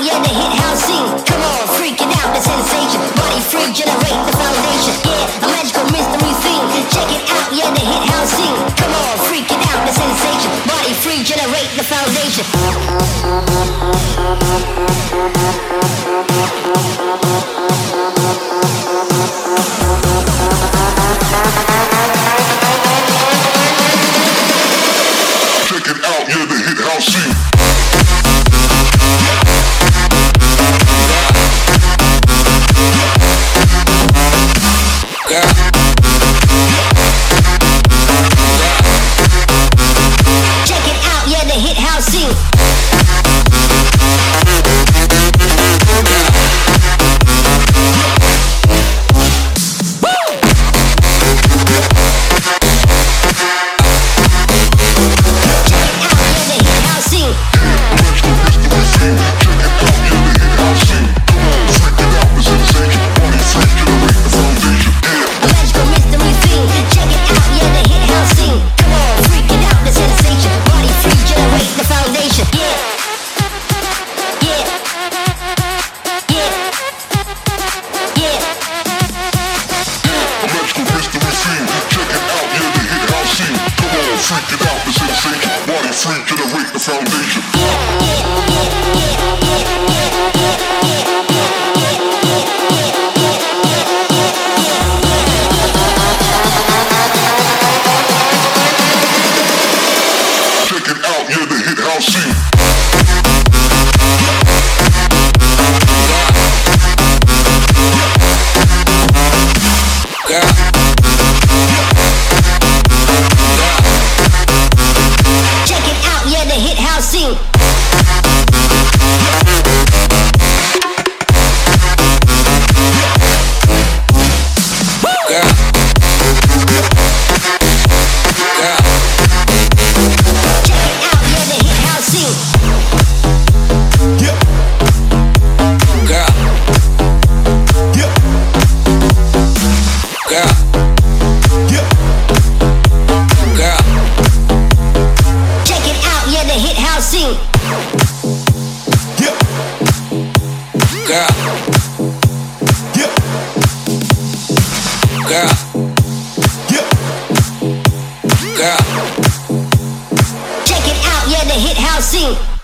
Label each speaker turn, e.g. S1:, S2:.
S1: yeah, the hit house scene. Come on, freak out, the sensation. Body freak, generate the foundation. Yeah, a magical mystery theme. Check it out, yeah, the hit house scene. Come on, freak out, the sensation. Body freak, generate the foundation.
S2: Check it out, yeah, the hit house scene.
S1: House scene.
S2: Come on, freak it out, the sensation. Body freak, generate the foundation. The hit house scene. Check it out, yeah, the hit house scene.